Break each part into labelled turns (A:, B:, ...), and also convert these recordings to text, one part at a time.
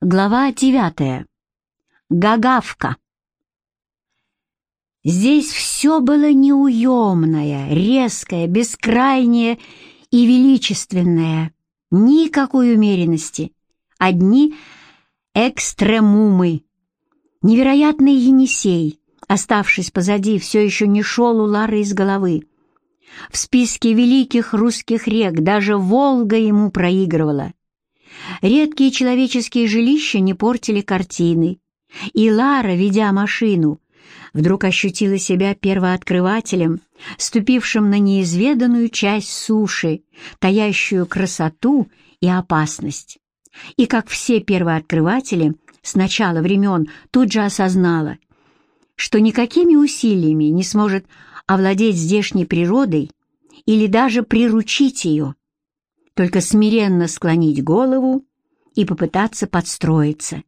A: Глава девятая. Гагавка. Здесь все было неуемное, резкое, бескрайнее и величественное. Никакой умеренности. Одни экстремумы. Невероятный Енисей, оставшись позади, все еще не шел у Лары из головы. В списке великих русских рек даже Волга ему проигрывала. Редкие человеческие жилища не портили картины, и Лара, ведя машину, вдруг ощутила себя первооткрывателем, ступившим на неизведанную часть суши, таящую красоту и опасность. И как все первооткрыватели с начала времен тут же осознала, что никакими усилиями не сможет овладеть здешней природой или даже приручить ее только смиренно склонить голову и попытаться подстроиться.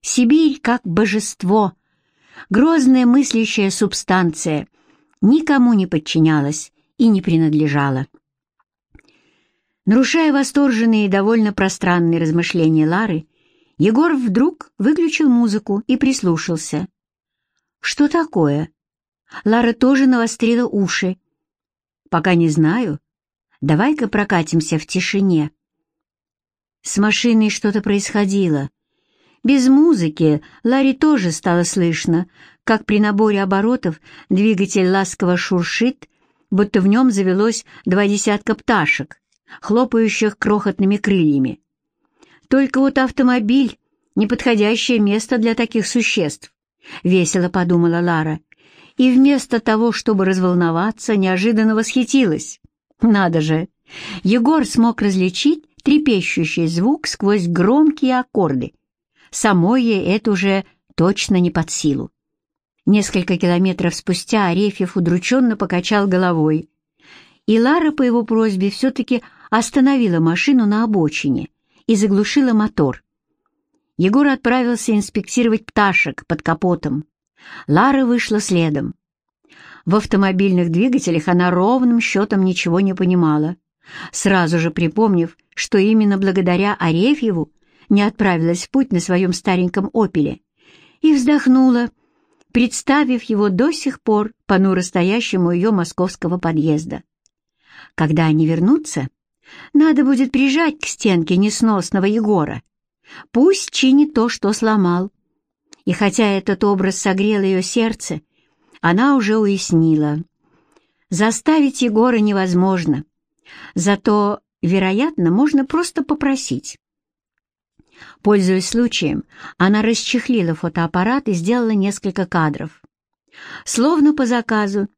A: Сибирь как божество, грозная мыслящая субстанция, никому не подчинялась и не принадлежала. Нарушая восторженные и довольно пространные размышления Лары, Егор вдруг выключил музыку и прислушался. «Что такое?» Лара тоже навострила уши. «Пока не знаю, Давай-ка прокатимся в тишине». С машиной что-то происходило. Без музыки Ларри тоже стало слышно, как при наборе оборотов двигатель ласково шуршит, будто в нем завелось два десятка пташек, хлопающих крохотными крыльями. Только вот автомобиль — неподходящее место для таких существ, — весело подумала Лара, и вместо того, чтобы разволноваться, неожиданно восхитилась. Надо же! Егор смог различить трепещущий звук сквозь громкие аккорды. Самой это уже точно не под силу. Несколько километров спустя Арефьев удрученно покачал головой, и Лара по его просьбе все-таки остановила машину на обочине и заглушила мотор. Егор отправился инспектировать пташек под капотом. Лара вышла следом. В автомобильных двигателях она ровным счетом ничего не понимала, сразу же припомнив, что именно благодаря Арефьеву не отправилась в путь на своем стареньком «Опеле», и вздохнула, представив его до сих пор понуро стоящему ее московского подъезда. Когда они вернутся, надо будет прижать к стенке несносного Егора. Пусть чинит то, что сломал. И хотя этот образ согрел ее сердце, она уже уяснила. Заставить Егора невозможно, зато, вероятно, можно просто попросить. Пользуясь случаем, она расчехлила фотоаппарат и сделала несколько кадров. Словно по заказу,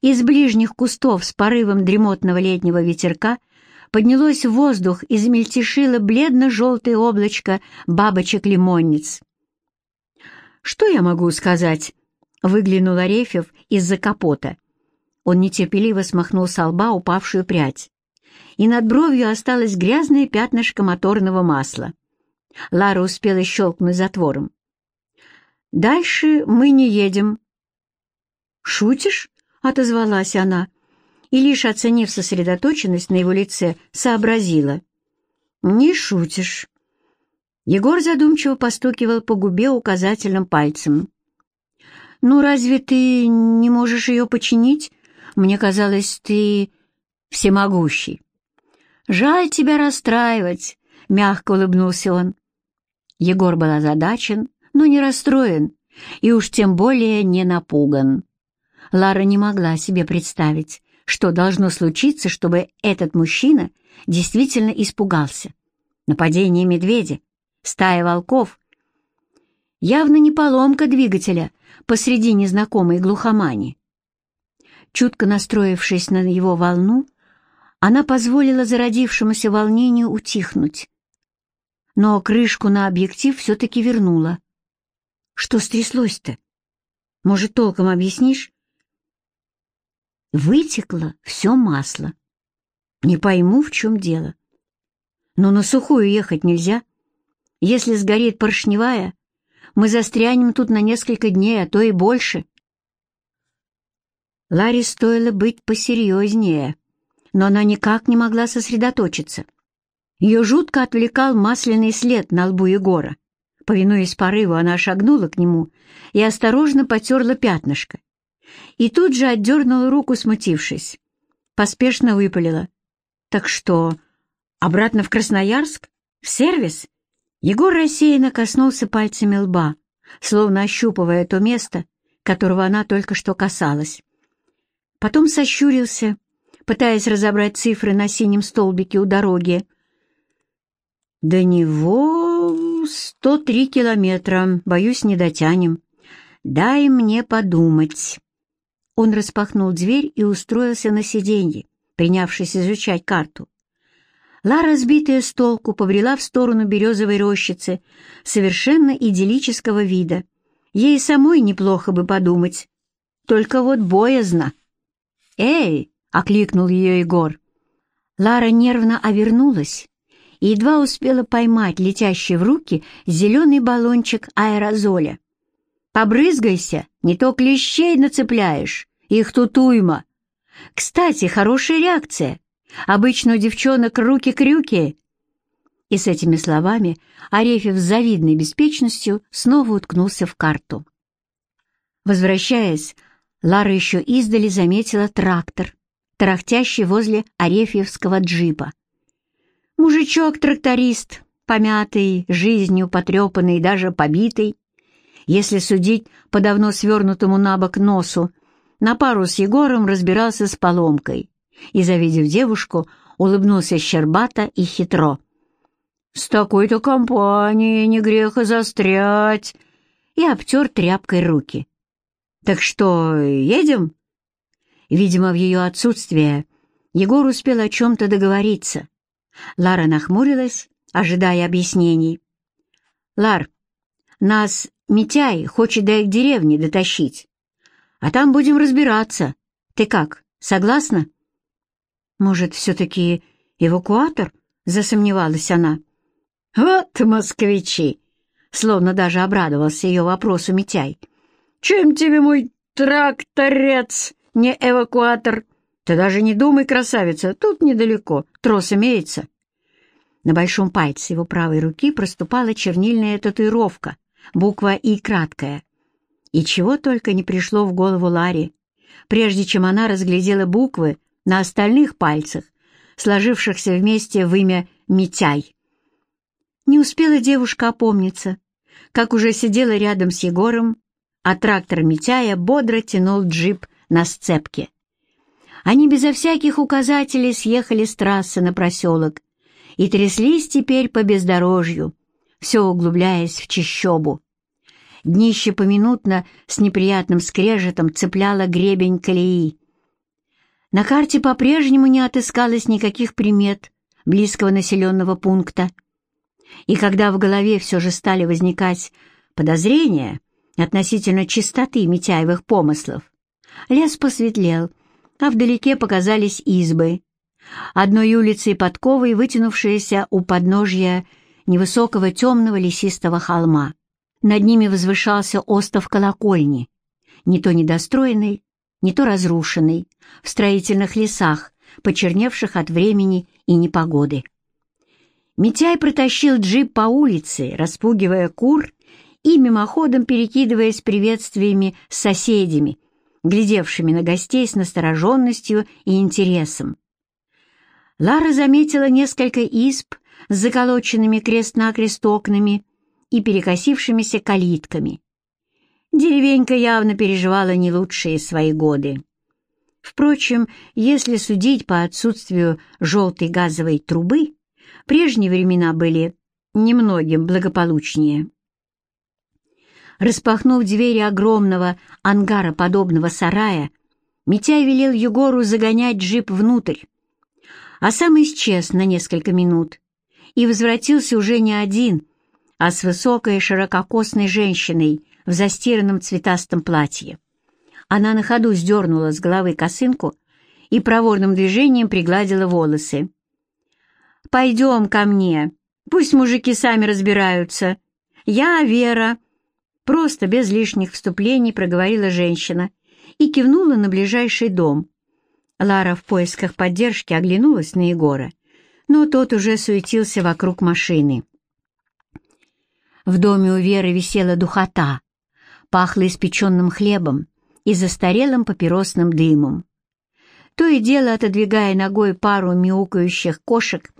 A: из ближних кустов с порывом дремотного летнего ветерка поднялось в воздух и замельтешило бледно-желтое облачко бабочек-лимонниц. «Что я могу сказать?» Выглянул Арефьев из-за капота. Он нетерпеливо смахнул с лба упавшую прядь. И над бровью осталось грязное пятнышко моторного масла. Лара успела щелкнуть затвором. «Дальше мы не едем». «Шутишь?» — отозвалась она, и, лишь оценив сосредоточенность на его лице, сообразила. «Не шутишь». Егор задумчиво постукивал по губе указательным пальцем. «Ну, разве ты не можешь ее починить? Мне казалось, ты всемогущий». «Жаль тебя расстраивать», — мягко улыбнулся он. Егор был озадачен, но не расстроен, и уж тем более не напуган. Лара не могла себе представить, что должно случиться, чтобы этот мужчина действительно испугался. Нападение медведя, стая волков. Явно не поломка двигателя, посреди незнакомой глухомани. Чутко настроившись на его волну, она позволила зародившемуся волнению утихнуть. Но крышку на объектив все-таки вернула. Что стряслось-то? Может, толком объяснишь? Вытекло все масло. Не пойму, в чем дело. Но на сухую ехать нельзя. Если сгорит поршневая, мы застрянем тут на несколько дней, а то и больше. Ларе стоило быть посерьезнее, но она никак не могла сосредоточиться. Ее жутко отвлекал масляный след на лбу Егора. Повинуясь порыву, она шагнула к нему и осторожно потерла пятнышко. И тут же отдернула руку, смутившись. Поспешно выпалила. «Так что, обратно в Красноярск? В сервис?» Егор рассеянно коснулся пальцами лба, словно ощупывая то место, которого она только что касалась. Потом сощурился, пытаясь разобрать цифры на синем столбике у дороги. «До него сто три километра, боюсь, не дотянем. Дай мне подумать». Он распахнул дверь и устроился на сиденье, принявшись изучать карту. Лара, сбитая с толку, побрела в сторону березовой рощицы, совершенно идиллического вида. Ей самой неплохо бы подумать. Только вот боязно. «Эй!» — окликнул ее Егор. Лара нервно овернулась и едва успела поймать летящий в руки зеленый баллончик аэрозоля. «Побрызгайся, не то клещей нацепляешь, их тут уйма. Кстати, хорошая реакция. Обычно у девчонок руки-крюки». И с этими словами Арефьев с завидной беспечностью снова уткнулся в карту. Возвращаясь, Лара еще издали заметила трактор, тарахтящий возле Арефьевского джипа. Мужичок-тракторист, помятый, жизнью потрепанный, даже побитый, если судить по давно свернутому на бок носу, на пару с Егором разбирался с поломкой и, завидев девушку, улыбнулся щербато и хитро. «С такой-то компанией не грех и застрять!» и обтер тряпкой руки. «Так что, едем?» Видимо, в ее отсутствие Егор успел о чем-то договориться, Лара нахмурилась, ожидая объяснений. «Лар, нас Митяй хочет до их деревни дотащить, а там будем разбираться. Ты как, согласна?» «Может, все-таки эвакуатор?» — засомневалась она. «Вот москвичи!» — словно даже обрадовался ее вопросу Митяй. «Чем тебе мой тракторец, не эвакуатор?» Ты даже не думай, красавица, тут недалеко, трос имеется. На большом пальце его правой руки проступала чернильная татуировка, буква «И» краткая. И чего только не пришло в голову Ларе, прежде чем она разглядела буквы на остальных пальцах, сложившихся вместе в имя Митяй. Не успела девушка опомниться, как уже сидела рядом с Егором, а трактор Митяя бодро тянул джип на сцепке. Они безо всяких указателей съехали с трассы на проселок и тряслись теперь по бездорожью, все углубляясь в чащобу. Днище поминутно с неприятным скрежетом цепляло гребень колеи. На карте по-прежнему не отыскалось никаких примет близкого населенного пункта. И когда в голове все же стали возникать подозрения относительно чистоты Митяевых помыслов, лес посветлел, а вдалеке показались избы. Одной улицей подковой, вытянувшиеся у подножья невысокого темного лесистого холма. Над ними возвышался остов колокольни, не то недостроенный, не то разрушенный, в строительных лесах, почерневших от времени и непогоды. Митяй протащил джип по улице, распугивая кур и мимоходом перекидываясь приветствиями с соседями, глядевшими на гостей с настороженностью и интересом. Лара заметила несколько изб с заколоченными крест-накрест окнами и перекосившимися калитками. Деревенька явно переживала не лучшие свои годы. Впрочем, если судить по отсутствию желтой газовой трубы, прежние времена были немногим благополучнее. Распахнув двери огромного ангара-подобного сарая, Митяй велел Егору загонять джип внутрь, а сам исчез на несколько минут и возвратился уже не один, а с высокой ширококосной женщиной в застиранном цветастом платье. Она на ходу сдернула с головы косынку и проворным движением пригладила волосы. «Пойдем ко мне, пусть мужики сами разбираются. Я Вера, Просто, без лишних вступлений, проговорила женщина и кивнула на ближайший дом. Лара в поисках поддержки оглянулась на Егора, но тот уже суетился вокруг машины. В доме у Веры висела духота, пахло испеченным хлебом и застарелым папиросным дымом. То и дело, отодвигая ногой пару мяукающих кошек,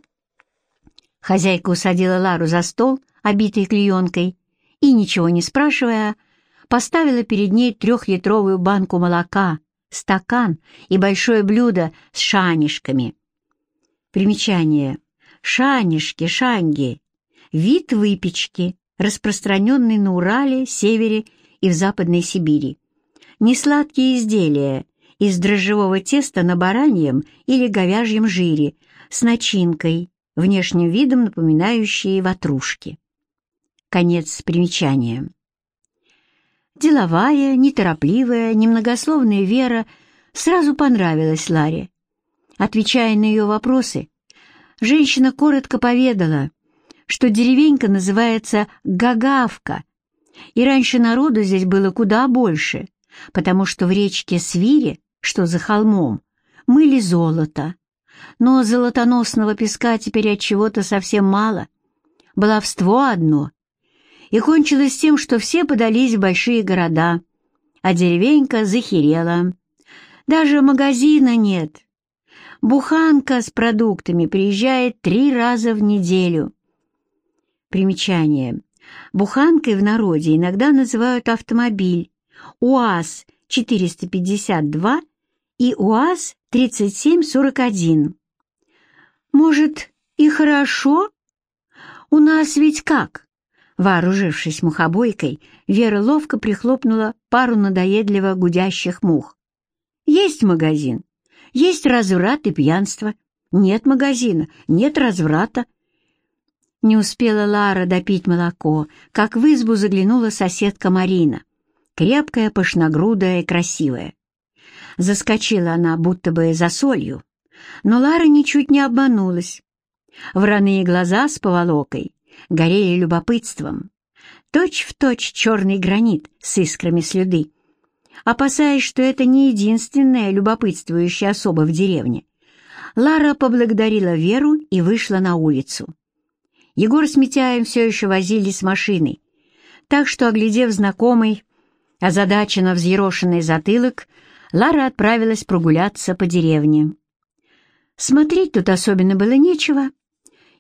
A: хозяйка усадила Лару за стол, обитый клеенкой, и, ничего не спрашивая, поставила перед ней трехлитровую банку молока, стакан и большое блюдо с шанишками. Примечание. Шанишки, шанги — вид выпечки, распространенный на Урале, Севере и в Западной Сибири. Несладкие изделия из дрожжевого теста на бараньем или говяжьем жире с начинкой, внешним видом напоминающие ватрушки. Конец примечания. Деловая, неторопливая, немногословная Вера сразу понравилась Ларе. Отвечая на ее вопросы, женщина коротко поведала, что деревенька называется Гагавка, и раньше народу здесь было куда больше, потому что в речке Свире, что за холмом, мыли золото. Но золотоносного песка теперь от чего-то совсем мало. Баловство одно. И кончилось тем, что все подались в большие города, а деревенька захерела. Даже магазина нет. Буханка с продуктами приезжает три раза в неделю. Примечание. Буханкой в народе иногда называют автомобиль УАЗ-452 и УАЗ-3741. Может, и хорошо? У нас ведь как? Вооружившись мухобойкой, Вера ловко прихлопнула пару надоедливо гудящих мух. Есть магазин, есть разврат и пьянство. Нет магазина, нет разврата. Не успела Лара допить молоко, как в избу заглянула соседка Марина, крепкая, пышногрудая и красивая. Заскочила она будто бы за солью, но Лара ничуть не обманулась. Враные глаза с поволокой горели любопытством. Точь в точь черный гранит с искрами слюды. Опасаясь, что это не единственная любопытствующая особа в деревне, Лара поблагодарила Веру и вышла на улицу. Егор с Митяем все еще возились с машиной, так что, оглядев знакомый, озадаченно взъерошенный затылок, Лара отправилась прогуляться по деревне. Смотреть тут особенно было нечего,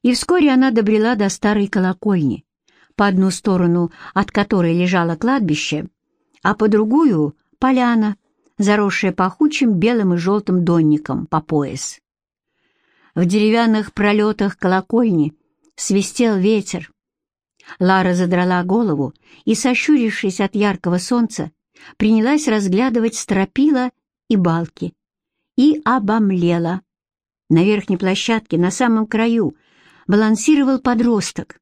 A: и вскоре она добрела до старой колокольни, по одну сторону от которой лежало кладбище, а по другую — поляна, заросшая пахучим белым и желтым донником по пояс. В деревянных пролетах колокольни свистел ветер. Лара задрала голову и, сощурившись от яркого солнца, принялась разглядывать стропила и балки. И обомлела. На верхней площадке, на самом краю, балансировал подросток.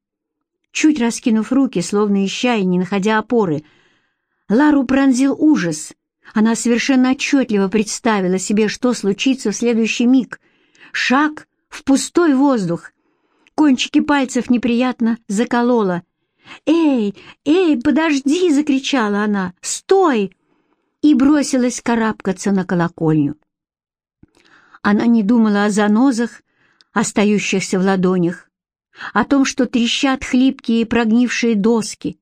A: Чуть раскинув руки, словно ища и не находя опоры, Лару пронзил ужас. Она совершенно отчетливо представила себе, что случится в следующий миг. Шаг в пустой воздух, Кончики пальцев неприятно заколола. «Эй, эй, подожди!» — закричала она. «Стой!» и бросилась карабкаться на колокольню. Она не думала о занозах, остающихся в ладонях, о том, что трещат хлипкие прогнившие доски.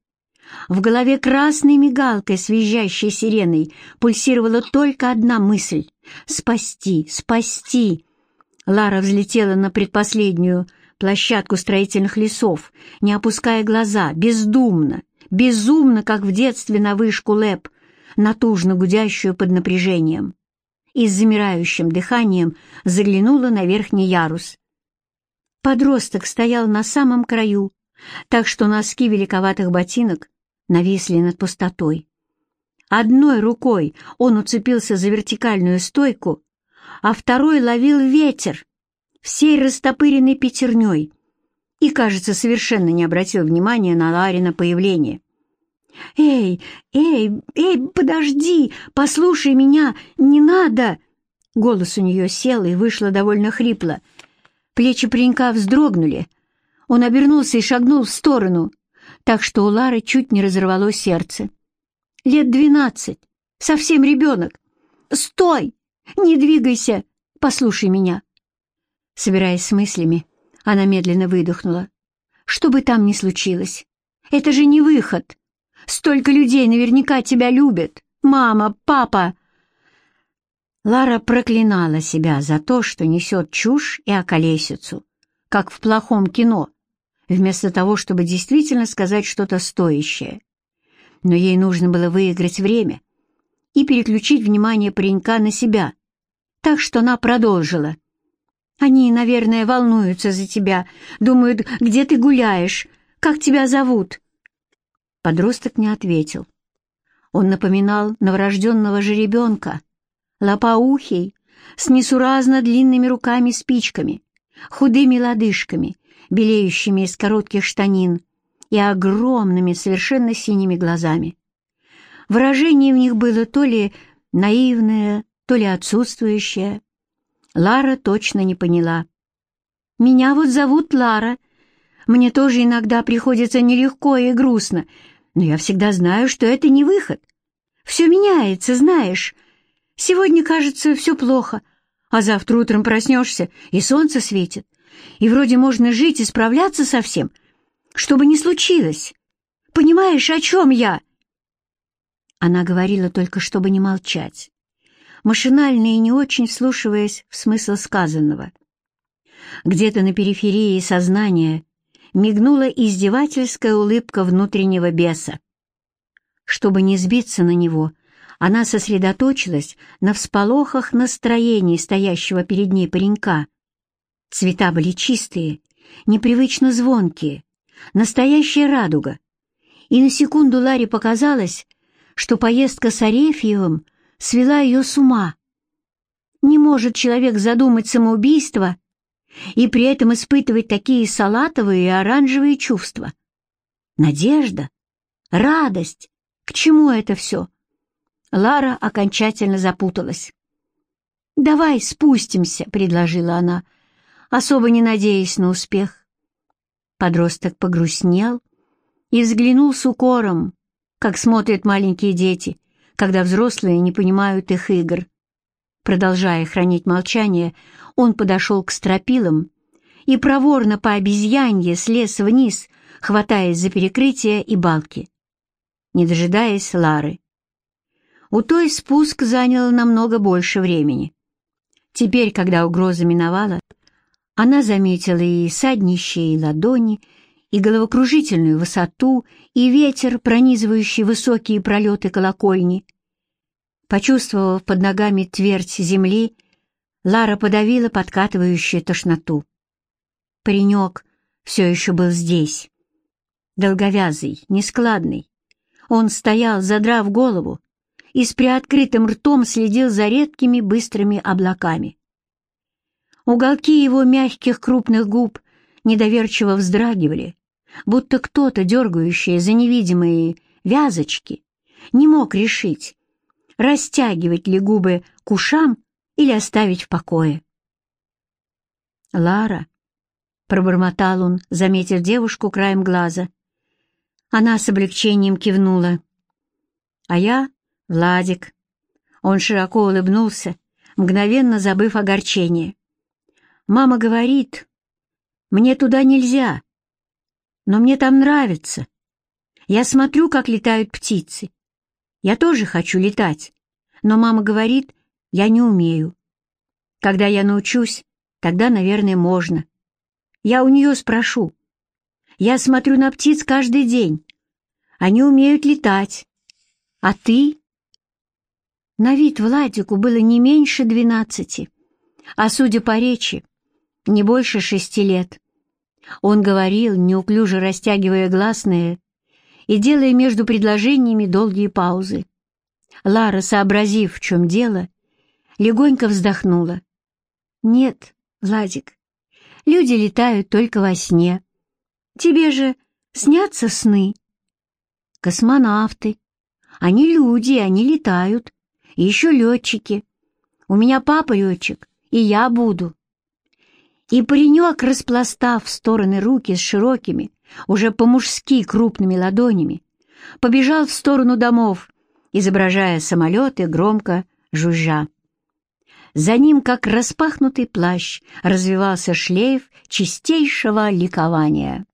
A: В голове красной мигалкой с визжащей сиреной пульсировала только одна мысль — спасти, спасти. Лара взлетела на предпоследнюю площадку строительных лесов, не опуская глаза, бездумно, безумно, как в детстве на вышку ЛЭП, натужно гудящую под напряжением. И с замирающим дыханием заглянула на верхний ярус. Подросток стоял на самом краю, так что носки великоватых ботинок нависли над пустотой. Одной рукой он уцепился за вертикальную стойку, а второй ловил ветер, всей растопыренной пятерней и, кажется, совершенно не обратил внимания на Ларина появление. «Эй, эй, эй, подожди, послушай меня, не надо!» Голос у нее сел и вышло довольно хрипло. Плечи паренька вздрогнули. Он обернулся и шагнул в сторону, так что у Лары чуть не разорвало сердце. «Лет двенадцать, совсем ребенок. Стой! Не двигайся! Послушай меня!» Собираясь с мыслями, она медленно выдохнула. Что бы там ни случилось, Это же не выход. Столько людей наверняка тебя любят. Мама, папа. Лара проклинала себя за то, что несет чушь и околесицу, как в плохом кино, вместо того, чтобы действительно сказать что-то стоящее. Но ей нужно было выиграть время и переключить внимание паренька на себя, так что она продолжила. «Они, наверное, волнуются за тебя, думают, где ты гуляешь, как тебя зовут?» Подросток не ответил. Он напоминал новорожденного жеребенка, лопоухий, с несуразно длинными руками-спичками, худыми лодыжками, белеющими из коротких штанин и огромными, совершенно синими глазами. Выражение в них было то ли наивное, то ли отсутствующее. Лара точно не поняла. «Меня вот зовут Лара. Мне тоже иногда приходится нелегко и грустно, но я всегда знаю, что это не выход. Все меняется, знаешь. Сегодня, кажется, все плохо, а завтра утром проснешься, и солнце светит, и вроде можно жить и справляться со всем, что бы ни случилось. Понимаешь, о чем я?» Она говорила только, чтобы не молчать, машинально и не очень вслушиваясь в смысл сказанного. Где-то на периферии сознания мигнула издевательская улыбка внутреннего беса. Чтобы не сбиться на него, она сосредоточилась на всполохах настроений стоящего перед ней паренька. Цвета были чистые, непривычно звонкие, настоящая радуга. И на секунду Ларе показалось, что поездка с Арефьевым свела ее с ума. Не может человек задумать самоубийство и при этом испытывать такие салатовые и оранжевые чувства. Надежда, радость, к чему это все? Лара окончательно запуталась. «Давай спустимся», — предложила она, особо не надеясь на успех. Подросток погрустнел и взглянул с укором, как смотрят маленькие дети, когда взрослые не понимают их игр. Продолжая хранить молчание, он подошел к стропилам и проворно по обезьянье слез вниз, хватаясь за перекрытие и балки, не дожидаясь Лары. У той спуск занял намного больше времени. Теперь, когда угроза миновала, она заметила и саднищие ладони, и головокружительную высоту, и ветер, пронизывающий высокие пролеты колокольни. Почувствовав под ногами твердь земли, Лара подавила подкатывающую тошноту. Паренек все еще был здесь. Долговязый, нескладный. Он стоял, задрав голову, и с приоткрытым ртом следил за редкими быстрыми облаками. Уголки его мягких крупных губ недоверчиво вздрагивали, будто кто-то, дергающий за невидимые вязочки, не мог решить, растягивать ли губы к ушам или оставить в покое. «Лара», — пробормотал он, заметив девушку краем глаза. Она с облегчением кивнула. «А я — Владик». Он широко улыбнулся, мгновенно забыв огорчение. «Мама говорит, мне туда нельзя, но мне там нравится. Я смотрю, как летают птицы. Я тоже хочу летать, но мама говорит, я не умею. Когда я научусь, тогда, наверное, можно. Я у нее спрошу. Я смотрю на птиц каждый день. Они умеют летать. А ты? На вид Владику было не меньше двенадцати, а, судя по речи, не больше шести лет. Он говорил, неуклюже растягивая гласные и делая между предложениями долгие паузы. Лара, сообразив, в чем дело, легонько вздохнула. «Нет, Владик, люди летают только во сне. Тебе же снятся сны. Космонавты. Они люди, они летают. И еще летчики. У меня папа летчик, и я буду. И паренек, распластав в стороны руки с широкими, уже по-мужски крупными ладонями, побежал в сторону домов, изображая самолеты громко жужжа. За ним, как распахнутый плащ, развивался шлейф чистейшего ликования.